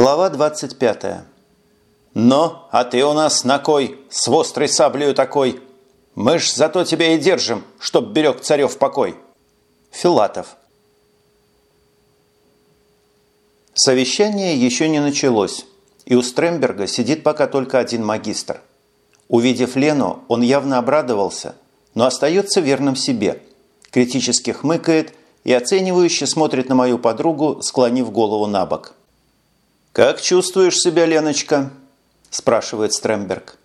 Глава 25. «Но, а ты у нас на кой, с острой саблею такой? Мы ж зато тебя и держим, чтоб берег царев покой». Филатов. Совещание еще не началось, и у Стремберга сидит пока только один магистр. Увидев Лену, он явно обрадовался, но остается верным себе. Критически хмыкает и оценивающе смотрит на мою подругу, склонив голову на бок. «Как чувствуешь себя, Леночка?» – спрашивает Стремберг.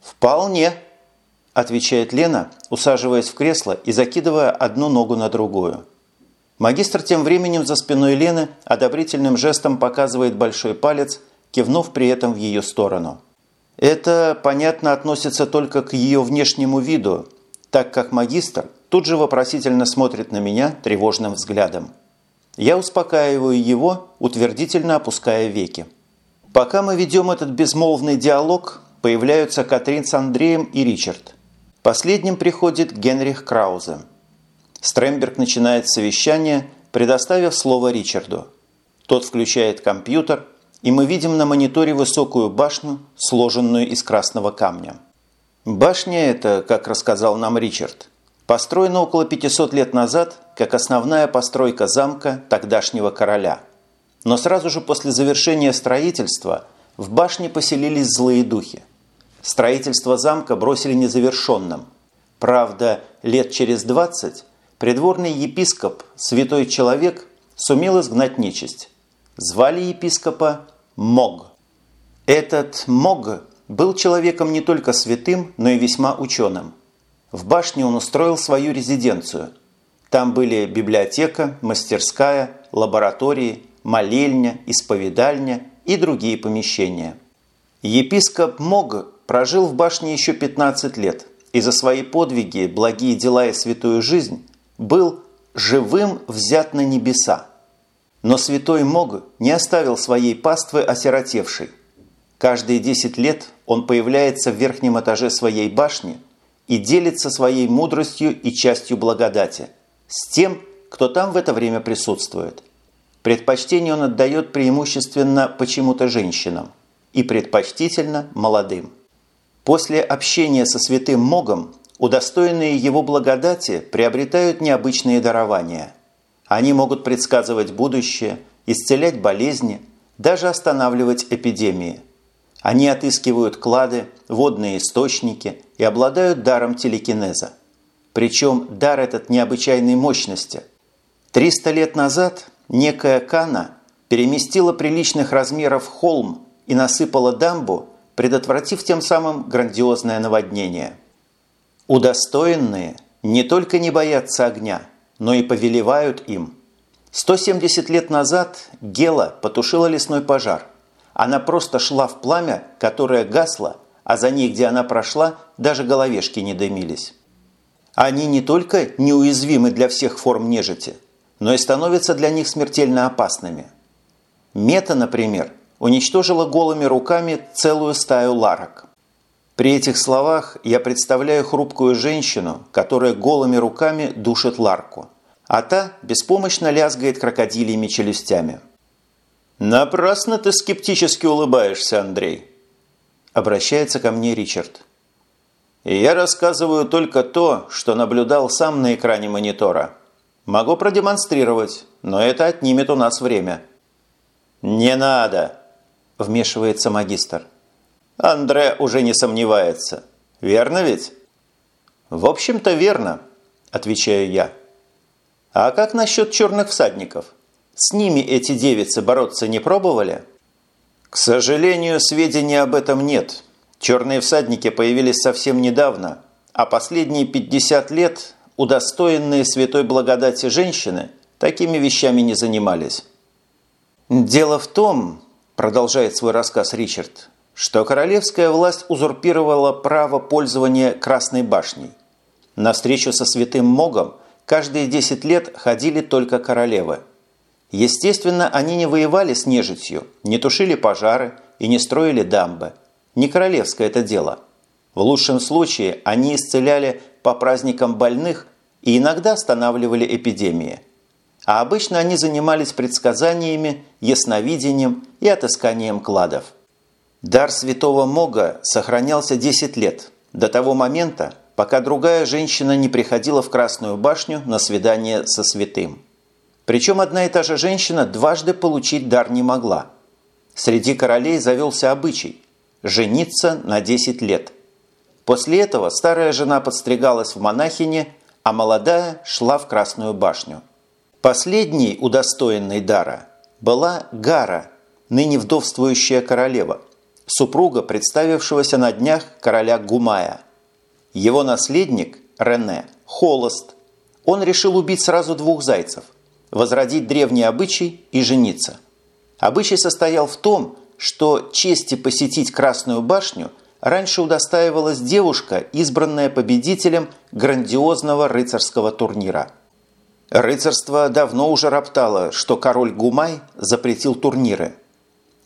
«Вполне», – отвечает Лена, усаживаясь в кресло и закидывая одну ногу на другую. Магистр тем временем за спиной Лены одобрительным жестом показывает большой палец, кивнув при этом в ее сторону. Это, понятно, относится только к ее внешнему виду, так как магистр тут же вопросительно смотрит на меня тревожным взглядом. Я успокаиваю его, утвердительно опуская веки. Пока мы ведем этот безмолвный диалог, появляются Катрин с Андреем и Ричард. Последним приходит Генрих Краузе. Стремберг начинает совещание, предоставив слово Ричарду. Тот включает компьютер, и мы видим на мониторе высокую башню, сложенную из красного камня. Башня эта, как рассказал нам Ричард, построена около 500 лет назад как основная постройка замка тогдашнего короля. Но сразу же после завершения строительства в башне поселились злые духи. Строительство замка бросили незавершенным. Правда, лет через 20 придворный епископ, святой человек, сумел изгнать нечисть. Звали епископа Мог. Этот Мог был человеком не только святым, но и весьма ученым – в башне он устроил свою резиденцию. Там были библиотека, мастерская, лаборатории, молельня, исповедальня и другие помещения. Епископ Мог прожил в башне еще 15 лет и за свои подвиги, благие дела и святую жизнь был живым взят на небеса. Но святой Мог не оставил своей паствы осиротевшей. Каждые 10 лет он появляется в верхнем этаже своей башни – и делится своей мудростью и частью благодати с тем, кто там в это время присутствует. Предпочтение он отдает преимущественно почему-то женщинам и предпочтительно молодым. После общения со святым Могом удостоенные его благодати приобретают необычные дарования. Они могут предсказывать будущее, исцелять болезни, даже останавливать эпидемии – они отыскивают клады, водные источники и обладают даром телекинеза. Причем дар этот необычайной мощности. 300 лет назад некая Кана переместила приличных размеров холм и насыпала дамбу, предотвратив тем самым грандиозное наводнение. Удостоенные не только не боятся огня, но и повелевают им. 170 лет назад Гела потушила лесной пожар – она просто шла в пламя, которое гасло, а за ней, где она прошла, даже головешки не дымились. Они не только неуязвимы для всех форм нежити, но и становятся для них смертельно опасными. Мета, например, уничтожила голыми руками целую стаю ларок. При этих словах я представляю хрупкую женщину, которая голыми руками душит ларку, а та беспомощно лязгает крокодильями челюстями. «Напрасно ты скептически улыбаешься, Андрей», – обращается ко мне Ричард. И «Я рассказываю только то, что наблюдал сам на экране монитора. Могу продемонстрировать, но это отнимет у нас время». «Не надо», – вмешивается магистр. Андре уже не сомневается. Верно ведь? В общем-то, верно, отвечаю я. А как насчет черных всадников? С ними эти девицы бороться не пробовали? К сожалению, сведений об этом нет. Черные всадники появились совсем недавно, а последние 50 лет удостоенные святой благодати женщины такими вещами не занимались. «Дело в том, – продолжает свой рассказ Ричард, – что королевская власть узурпировала право пользования Красной башней. На встречу со святым Могом каждые 10 лет ходили только королевы – Естественно, они не воевали с нежитью, не тушили пожары и не строили дамбы. Не королевское это дело. В лучшем случае они исцеляли по праздникам больных и иногда останавливали эпидемии. А обычно они занимались предсказаниями, ясновидением и отысканием кладов. Дар святого Мога сохранялся 10 лет, до того момента, пока другая женщина не приходила в Красную башню на свидание со святым. Причем одна и та же женщина дважды получить дар не могла. Среди королей завелся обычай – жениться на 10 лет. После этого старая жена подстригалась в монахине, а молодая шла в Красную башню. Последней удостоенной дара была Гара, ныне вдовствующая королева, супруга представившегося на днях короля Гумая. Его наследник, Рене, холост. Он решил убить сразу двух зайцев, возродить древний обычай и жениться. Обычай состоял в том, что чести посетить Красную башню раньше удостаивалась девушка, избранная победителем грандиозного рыцарского турнира – Рыцарство давно уже роптало, что король Гумай запретил турниры.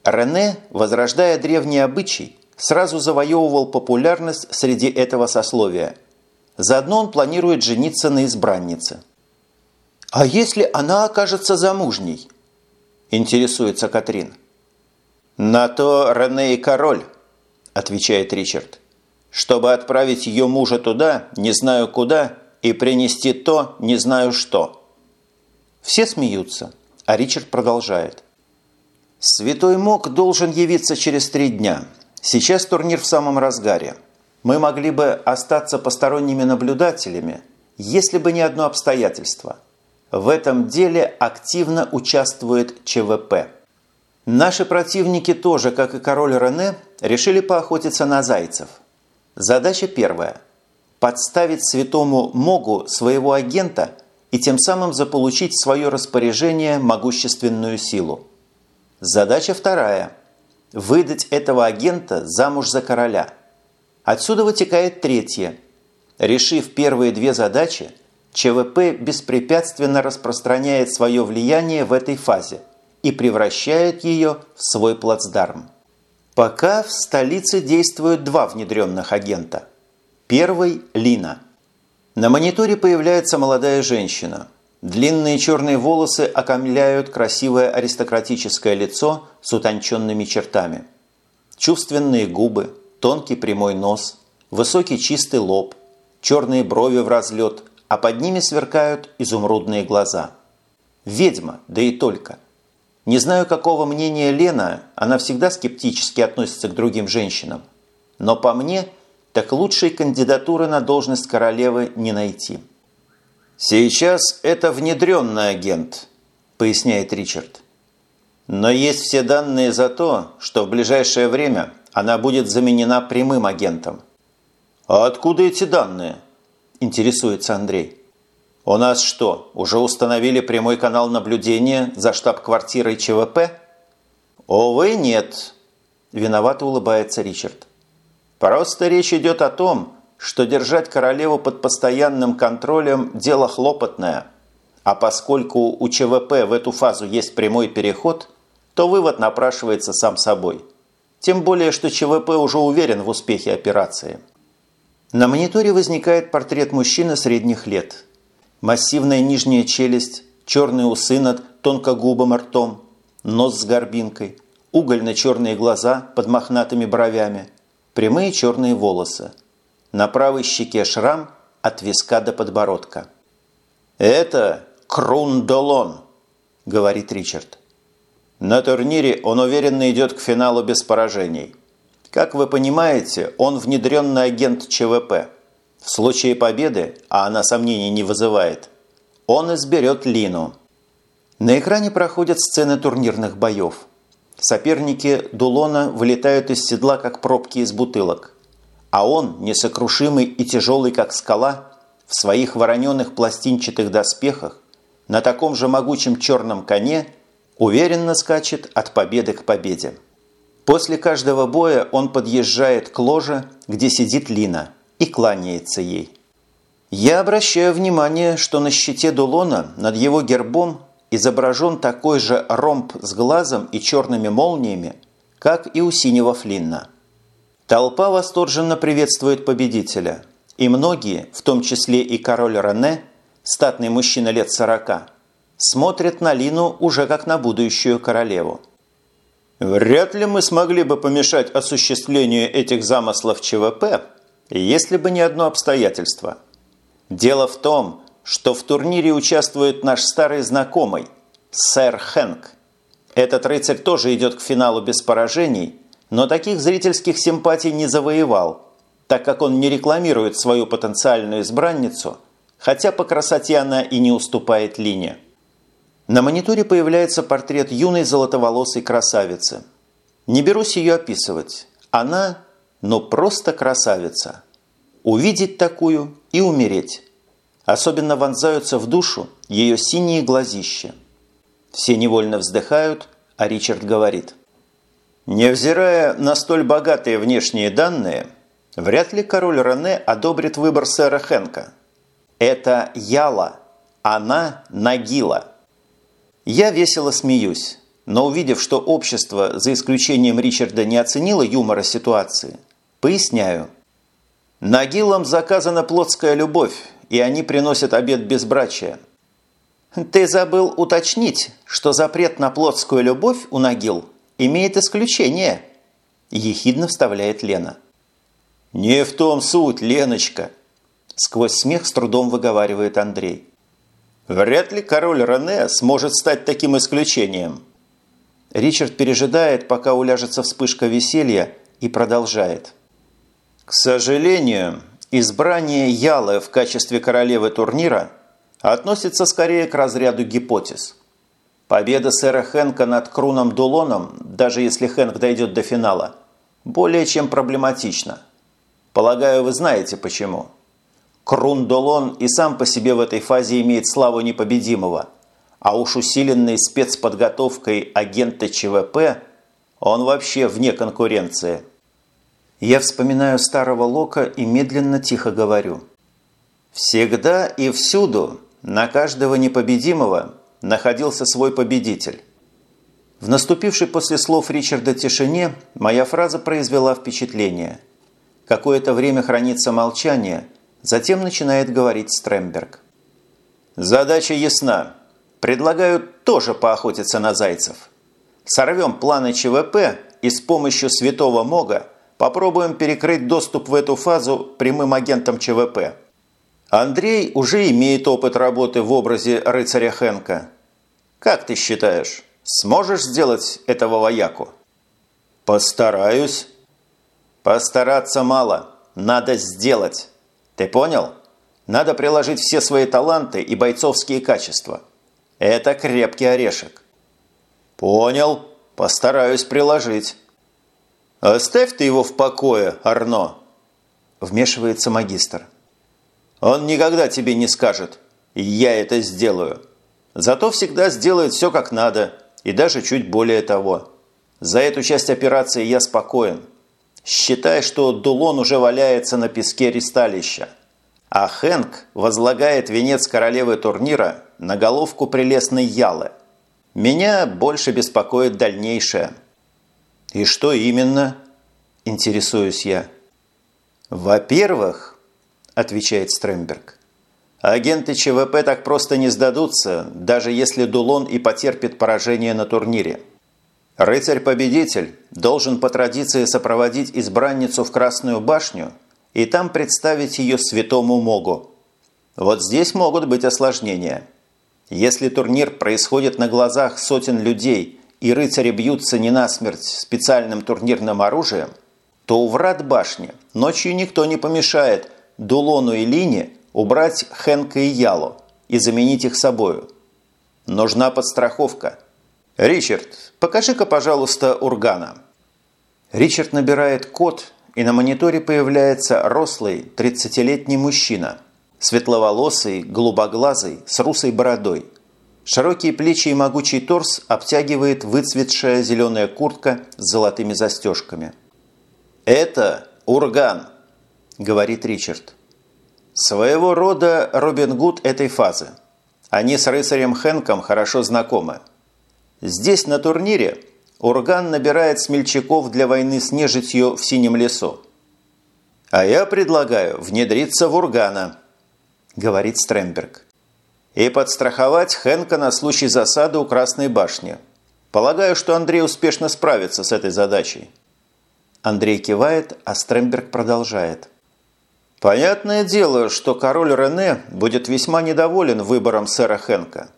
Рене, возрождая древний обычай, сразу завоевывал популярность среди этого сословия. Заодно он планирует жениться на избраннице. «А если она окажется замужней?» – интересуется Катрин. «На то Рене и король», – отвечает Ричард. «Чтобы отправить ее мужа туда, не знаю куда, и принести то, не знаю что». Все смеются, а Ричард продолжает. «Святой Мок должен явиться через три дня. Сейчас турнир в самом разгаре. Мы могли бы остаться посторонними наблюдателями, если бы не одно обстоятельство. В этом деле активно участвует ЧВП. Наши противники тоже, как и король Рене, решили поохотиться на зайцев. Задача первая – подставить святому Могу своего агента и тем самым заполучить в свое распоряжение могущественную силу. Задача вторая – выдать этого агента замуж за короля. Отсюда вытекает третья. Решив первые две задачи, ЧВП беспрепятственно распространяет свое влияние в этой фазе и превращает ее в свой плацдарм. Пока в столице действуют два внедренных агента – Первый – Лина. На мониторе появляется молодая женщина. Длинные черные волосы окомляют красивое аристократическое лицо с утонченными чертами. Чувственные губы, тонкий прямой нос, высокий чистый лоб, черные брови в разлет, а под ними сверкают изумрудные глаза. Ведьма, да и только. Не знаю, какого мнения Лена, она всегда скептически относится к другим женщинам. Но по мне – так лучшей кандидатуры на должность королевы не найти. «Сейчас это внедренный агент», – поясняет Ричард. «Но есть все данные за то, что в ближайшее время она будет заменена прямым агентом». «А откуда эти данные?» – интересуется Андрей. «У нас что, уже установили прямой канал наблюдения за штаб-квартирой ЧВП?» «Увы, нет», – виновато улыбается Ричард. Просто речь идет о том, что держать королеву под постоянным контролем – дело хлопотное. А поскольку у ЧВП в эту фазу есть прямой переход, то вывод напрашивается сам собой. Тем более, что ЧВП уже уверен в успехе операции. На мониторе возникает портрет мужчины средних лет. Массивная нижняя челюсть, черные усы над тонкогубым ртом, нос с горбинкой, угольно-черные глаза под мохнатыми бровями – прямые черные волосы. На правой щеке шрам от виска до подбородка. «Это Крундолон», – говорит Ричард. На турнире он уверенно идет к финалу без поражений. Как вы понимаете, он внедренный агент ЧВП. В случае победы, а она сомнений не вызывает, он изберет Лину. На экране проходят сцены турнирных боев – Соперники Дулона вылетают из седла, как пробки из бутылок. А он, несокрушимый и тяжелый, как скала, в своих вороненных пластинчатых доспехах, на таком же могучем черном коне, уверенно скачет от победы к победе. После каждого боя он подъезжает к ложе, где сидит Лина, и кланяется ей. Я обращаю внимание, что на щите Дулона над его гербом изображен такой же ромб с глазом и черными молниями, как и у синего Флинна. Толпа восторженно приветствует победителя, и многие, в том числе и король Рене, статный мужчина лет сорока, смотрят на Лину уже как на будущую королеву. Вряд ли мы смогли бы помешать осуществлению этих замыслов ЧВП, если бы не одно обстоятельство. Дело в том, что в турнире участвует наш старый знакомый, сэр Хэнк. Этот рыцарь тоже идет к финалу без поражений, но таких зрительских симпатий не завоевал, так как он не рекламирует свою потенциальную избранницу, хотя по красоте она и не уступает Лине. На мониторе появляется портрет юной золотоволосой красавицы. Не берусь ее описывать. Она, ну просто красавица. Увидеть такую и умереть. Особенно вонзаются в душу ее синие глазища. Все невольно вздыхают, а Ричард говорит. Невзирая на столь богатые внешние данные, вряд ли король Рене одобрит выбор сэра Хенка. Это Яла, она Нагила – я весело смеюсь, но увидев, что общество, за исключением Ричарда, не оценило юмора ситуации, поясняю. Нагилам заказана плотская любовь, и они приносят обед безбрачия. Ты забыл уточнить, что запрет на плотскую любовь у Нагил имеет исключение, ехидно вставляет Лена. Не в том суть, Леночка, сквозь смех с трудом выговаривает Андрей. Вряд ли король Рене сможет стать таким исключением. Ричард пережидает, пока уляжется вспышка веселья, и продолжает. К сожалению, избрание Ялы в качестве королевы турнира относится скорее к разряду гипотез. Победа сэра Хэнка над Круном Дулоном, даже если Хэнк дойдет до финала, более чем проблематична. Полагаю, вы знаете почему. Крундолон и сам по себе в этой фазе имеет славу непобедимого, а уж усиленный спецподготовкой агента ЧВП он вообще вне конкуренции. Я вспоминаю старого Лока и медленно тихо говорю. Всегда и всюду на каждого непобедимого находился свой победитель. В наступившей после слов Ричарда тишине моя фраза произвела впечатление. Какое-то время хранится молчание – Затем начинает говорить Стремберг. «Задача ясна. Предлагаю тоже поохотиться на зайцев. Сорвем планы ЧВП и с помощью святого Мога попробуем перекрыть доступ в эту фазу прямым агентам ЧВП. Андрей уже имеет опыт работы в образе рыцаря Хенка. Как ты считаешь, сможешь сделать этого вояку?» «Постараюсь». «Постараться мало. Надо сделать». Ты понял? Надо приложить все свои таланты и бойцовские качества. Это крепкий орешек. Понял. Постараюсь приложить. Оставь ты его в покое, Арно. Вмешивается магистр. Он никогда тебе не скажет «я это сделаю». Зато всегда сделает все как надо, и даже чуть более того. За эту часть операции я спокоен. Считай, что Дулон уже валяется на песке ристалища. А Хэнк возлагает венец королевы турнира на головку прелестной Ялы. Меня больше беспокоит дальнейшее. И что именно? Интересуюсь я. Во-первых, отвечает Стремберг, агенты ЧВП так просто не сдадутся, даже если Дулон и потерпит поражение на турнире. Рыцарь-победитель должен по традиции сопроводить избранницу в Красную башню и там представить ее святому Могу. Вот здесь могут быть осложнения. Если турнир происходит на глазах сотен людей и рыцари бьются не насмерть специальным турнирным оружием, то у врат башни ночью никто не помешает Дулону и Лине убрать Хенка и Ялу и заменить их собою. Нужна подстраховка – «Ричард, покажи-ка, пожалуйста, Ургана». Ричард набирает код, и на мониторе появляется рослый 30-летний мужчина, светловолосый, голубоглазый, с русой бородой. Широкие плечи и могучий торс обтягивает выцветшая зеленая куртка с золотыми застежками. «Это Урган», – говорит Ричард. «Своего рода Робин Гуд этой фазы. Они с рыцарем Хэнком хорошо знакомы». Здесь, на турнире, Урган набирает смельчаков для войны с нежитью в Синем лесу. «А я предлагаю внедриться в Ургана», – говорит Стремберг, – «и подстраховать Хэнка на случай засады у Красной башни. Полагаю, что Андрей успешно справится с этой задачей. Андрей кивает, а Стремберг продолжает. Понятное дело, что король Рене будет весьма недоволен выбором сэра Хенка.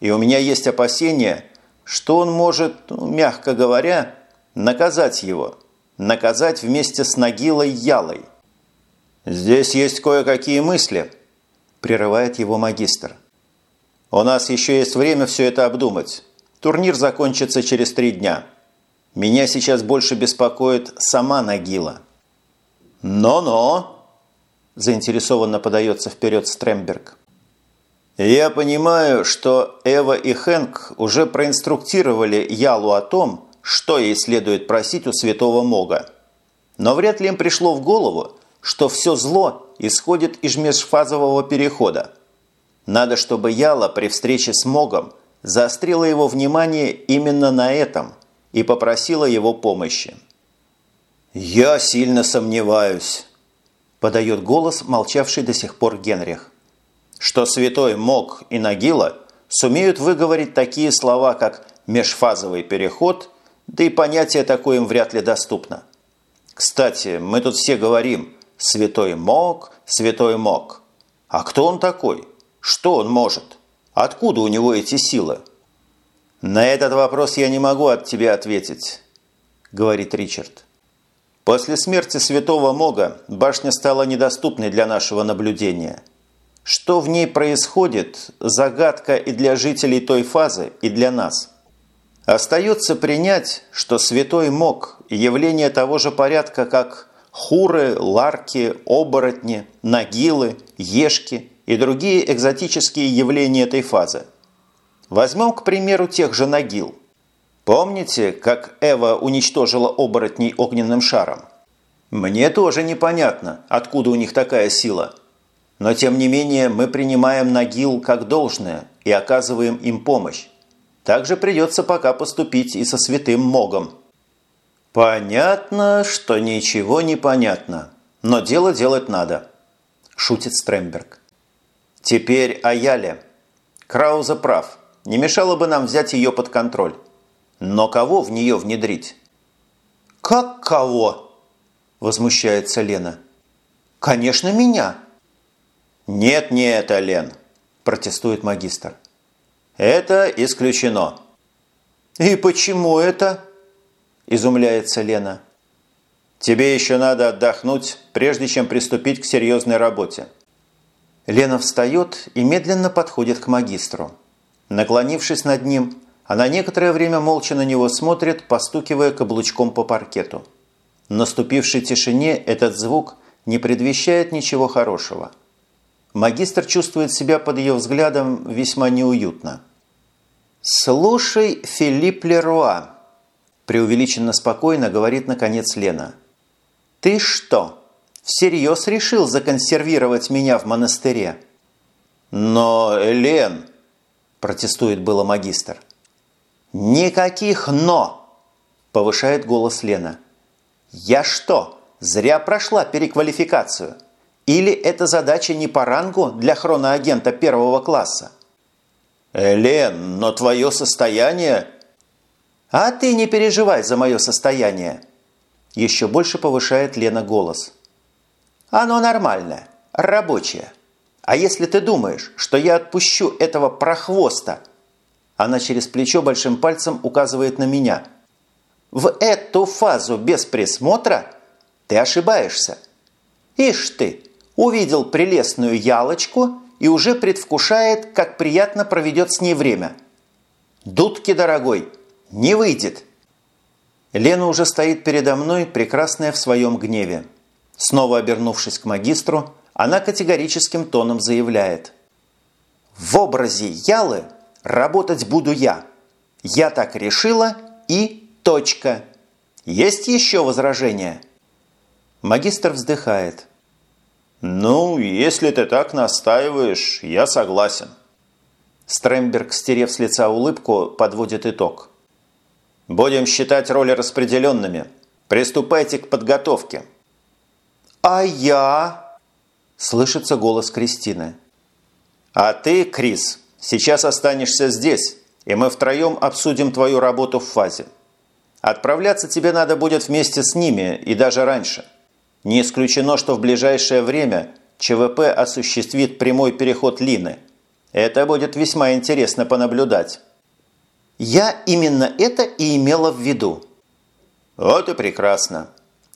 И у меня есть опасения, что он может, ну, мягко говоря, наказать его. Наказать вместе с Нагилой Ялой. «Здесь есть кое-какие мысли», – прерывает его магистр. «У нас еще есть время все это обдумать. Турнир закончится через три дня. Меня сейчас больше беспокоит сама Нагила». «Но-но!» – заинтересованно подается вперед Стремберг. «Я понимаю, что Эва и Хэнк уже проинструктировали Ялу о том, что ей следует просить у святого Мога. Но вряд ли им пришло в голову, что все зло исходит из межфазового перехода. Надо, чтобы Яла при встрече с Могом заострила его внимание именно на этом и попросила его помощи. «Я сильно сомневаюсь», – подает голос, молчавший до сих пор Генрих, «что святой Мог и Нагила сумеют выговорить такие слова, как «межфазовый переход», да и понятие такое им вряд ли доступно. Кстати, мы тут все говорим «святой Мог, святой Мог». А кто он такой? Что он может? Откуда у него эти силы? На этот вопрос я не могу от тебя ответить, говорит Ричард. После смерти святого Мога башня стала недоступной для нашего наблюдения. Что в ней происходит – загадка и для жителей той фазы, и для нас. Остается принять, что святой Мог – явление того же порядка, как хуры, ларки, оборотни, нагилы, ешки и другие экзотические явления этой фазы. Возьмем, к примеру, тех же нагил. Помните, как Эва уничтожила оборотней огненным шаром? Мне тоже непонятно, откуда у них такая сила. Но тем не менее мы принимаем нагил как должное и оказываем им помощь. Также придется пока поступить и со святым Могом. «Понятно, что ничего не понятно, но дело делать надо», – шутит Стремберг. Теперь о Яле. Крауза прав. Не мешало бы нам взять ее под контроль. Но кого в нее внедрить? «Как кого?» – возмущается Лена. «Конечно, меня!» «Нет-нет, Лен!» – протестует магистр. «Это исключено». «И почему это?» – изумляется Лена. «Тебе еще надо отдохнуть, прежде чем приступить к серьезной работе. Лена встает и медленно подходит к магистру. Наклонившись над ним, она некоторое время молча на него смотрит, постукивая каблучком по паркету. В наступившей тишине этот звук не предвещает ничего хорошего. Магистр чувствует себя под ее взглядом весьма неуютно. «Слушай, Филипп Леруа», – преувеличенно спокойно говорит наконец Лена. «Ты что, всерьез решил законсервировать меня в монастыре. «Но, Элен!» – протестует было магистр. «Никаких «но!» – повышает голос Лена. «Я что, зря прошла переквалификацию? Или эта задача не по рангу для хроноагента первого класса?» «Элен, но твое состояние...» «А ты не переживай за мое состояние!» Еще больше повышает Лена голос. Оно нормальное, рабочее. А если ты думаешь, что я отпущу этого прохвоста? Она через плечо большим пальцем указывает на меня. В эту фазу без присмотра ты ошибаешься. Ишь ты, увидел прелестную ялочку и уже предвкушает, как приятно проведет с ней время. Дудки, дорогой, не выйдет. Лена уже стоит передо мной, прекрасная в своем гневе. Снова обернувшись к магистру, она категорическим тоном заявляет. «В образе Ялы работать буду я. Я так решила и точка. Есть еще возражения?» Магистр вздыхает. «Ну, если ты так настаиваешь, я согласен». Стремберг, стерев с лица улыбку, подводит итог. «Будем считать роли распределенными. Приступайте к подготовке». «А я?» – слышится голос Кристины. «А ты, Крис, сейчас останешься здесь и мы втроем обсудим твою работу в фазе. Отправляться тебе надо будет вместе с ними и даже раньше. Не исключено, что в ближайшее время ЧВП осуществит прямой переход Лины. Это будет весьма интересно понаблюдать. Я именно это и имела в виду. Вот и прекрасно.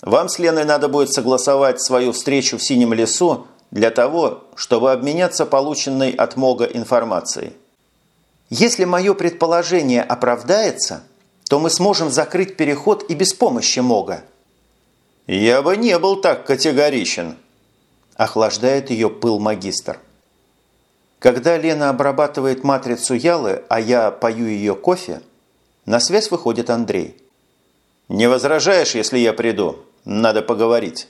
Вам с Леной надо будет согласовать свою встречу в Синем лесу для того, чтобы обменяться полученной от МОГа информацией. Если мое предположение оправдается, то мы сможем закрыть переход и без помощи МОГа. Я бы не был так категоричен, охлаждает ее пыл магистр. Когда Лена обрабатывает матрицу Ялы, а я пою ее кофе, на связь выходит Андрей. «Не возражаешь, если я приду? Надо поговорить».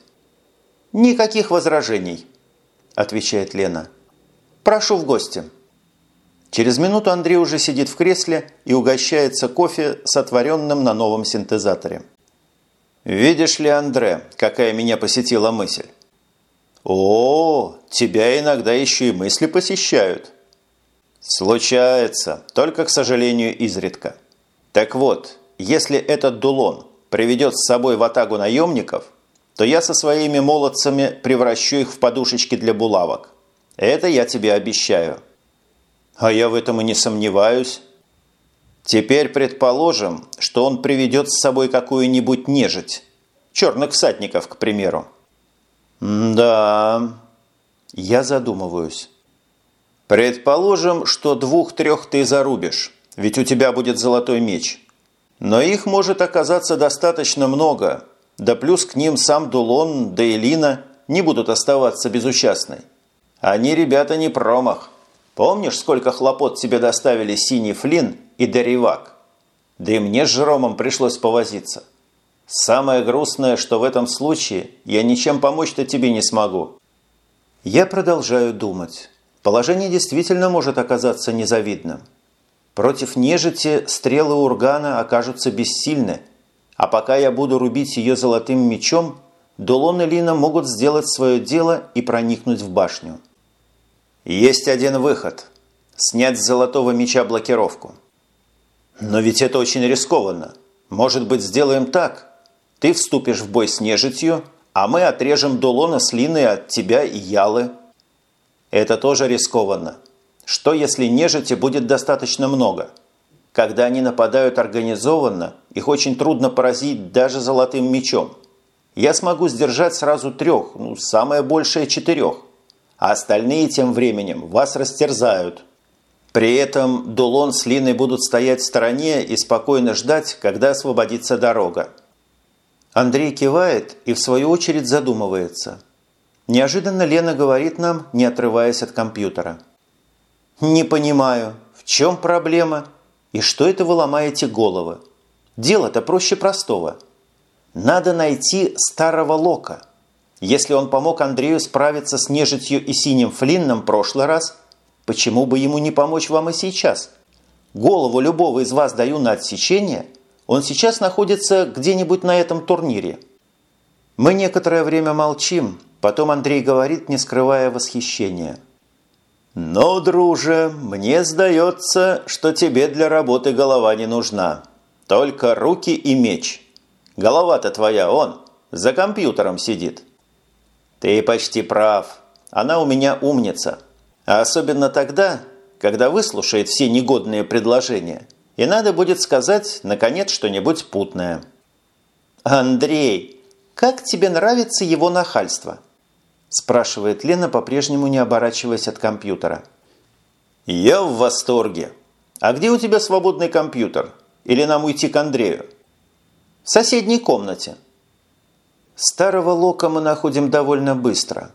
«Никаких возражений», – отвечает Лена. «Прошу в гости». Через минуту Андрей уже сидит в кресле и угощается кофе, сотворенным на новом синтезаторе. «Видишь ли, Андре, какая меня посетила мысль?» «О, тебя иногда еще и мысли посещают». «Случается, только, к сожалению, изредка. Так вот, если этот Дулон приведет с собой ватагу наемников, то я со своими молодцами превращу их в подушечки для булавок. Это я тебе обещаю». А я в этом и не сомневаюсь. Теперь предположим, что он приведет с собой какую-нибудь нежить. Черных всадников, к примеру. да, я задумываюсь. Предположим, что двух-трех ты зарубишь, ведь у тебя будет золотой меч. Но их может оказаться достаточно много, да плюс к ним сам Дулон, да и Лина не будут оставаться безучастной. Они, ребята, не промах. Помнишь, сколько хлопот тебе доставили Синий Флин и Деривак? Да и мне с Жеромом пришлось повозиться. Самое грустное, что в этом случае я ничем помочь-то тебе не смогу. Я продолжаю думать. Положение действительно может оказаться незавидным. Против нежити стрелы ургана окажутся бессильны, а пока я буду рубить ее золотым мечом, Дулон и Лина могут сделать свое дело и проникнуть в башню. Есть один выход – снять с золотого меча блокировку. Но ведь это очень рискованно. Может быть, сделаем так? Ты вступишь в бой с нежитью, а мы отрежем Дулона с Линой от тебя и Ялы. Это тоже рискованно. Что, если нежити будет достаточно много? Когда они нападают организованно, их очень трудно поразить даже золотым мечом. Я смогу сдержать сразу трех, ну, самое большее четырех а остальные тем временем вас растерзают. При этом Дулон с Линой будут стоять в стороне и спокойно ждать, когда освободится дорога. Андрей кивает и в свою очередь задумывается. Неожиданно Лена говорит нам, не отрываясь от компьютера. «Не понимаю, в чем проблема и что это вы ломаете головы? Дело-то проще простого. Надо найти старого Лока». Если он помог Андрею справиться с нежитью и синим флинном прошлый раз, почему бы ему не помочь вам и сейчас? Голову любого из вас даю на отсечение, он сейчас находится где-нибудь на этом турнире. Мы некоторое время молчим, потом Андрей говорит, не скрывая восхищения. «Но, друже, мне сдается, что тебе для работы голова не нужна. Только руки и меч. Голова-то твоя, он, за компьютером сидит». «Ты почти прав. Она у меня умница. А особенно тогда, когда выслушает все негодные предложения, и надо будет сказать, наконец, что-нибудь путное». «Андрей, как тебе нравится его нахальство?» спрашивает Лена, по-прежнему не оборачиваясь от компьютера. «Я в восторге. А где у тебя свободный компьютер? Или нам уйти к Андрею?» «В соседней комнате», Старого Лока мы находим довольно быстро.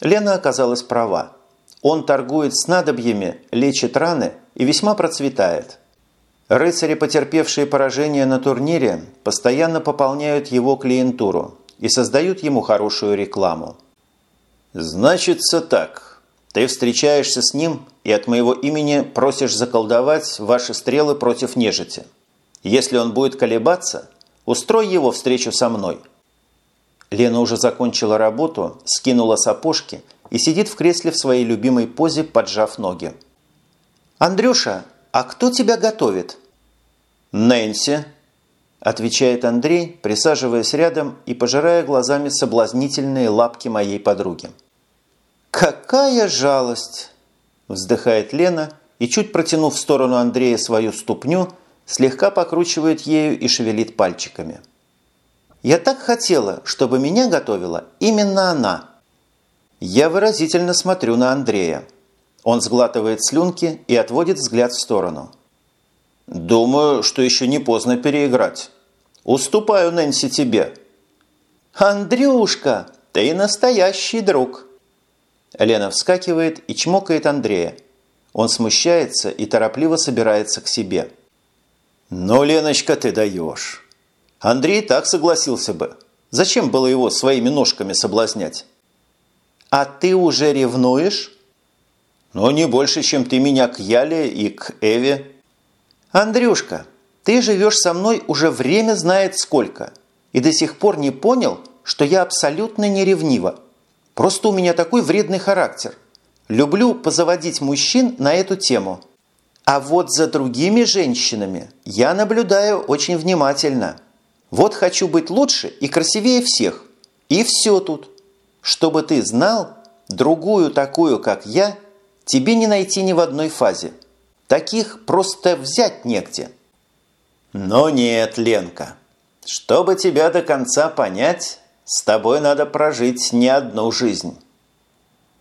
Лена оказалась права. Он торгует снадобьями, лечит раны и весьма процветает. Рыцари, потерпевшие поражение на турнире, постоянно пополняют его клиентуру и создают ему хорошую рекламу. «Значится так. Ты встречаешься с ним и от моего имени просишь заколдовать ваши стрелы против нежити. Если он будет колебаться, устрой его встречу со мной». Лена уже закончила работу, скинула сапожки и сидит в кресле в своей любимой позе, поджав ноги. «Андрюша, а кто тебя готовит?» «Нэнси», – отвечает Андрей, присаживаясь рядом и пожирая глазами соблазнительные лапки моей подруги. «Какая жалость!» – вздыхает Лена и, чуть протянув в сторону Андрея свою ступню, слегка покручивает ею и шевелит пальчиками. «Я так хотела, чтобы меня готовила именно она!» Я выразительно смотрю на Андрея. Он сглатывает слюнки и отводит взгляд в сторону. «Думаю, что еще не поздно переиграть. Уступаю, Нэнси, тебе». «Андрюшка, ты настоящий друг!» Лена вскакивает и чмокает Андрея. Он смущается и торопливо собирается к себе. «Ну, Леночка, ты даешь!» Андрей так согласился бы. Зачем было его своими ножками соблазнять? «А ты уже ревнуешь?» «Ну, не больше, чем ты меня к Яле и к Эве». «Андрюшка, ты живешь со мной уже время знает сколько, и до сих пор не понял, что я абсолютно не ревнива. Просто у меня такой вредный характер. Люблю позаводить мужчин на эту тему. А вот за другими женщинами я наблюдаю очень внимательно. Вот хочу быть лучше и красивее всех. И все тут. Чтобы ты знал, другую такую, как я, тебе не найти ни в одной фазе. Таких просто взять негде. Но нет, Ленка. Чтобы тебя до конца понять, с тобой надо прожить не одну жизнь.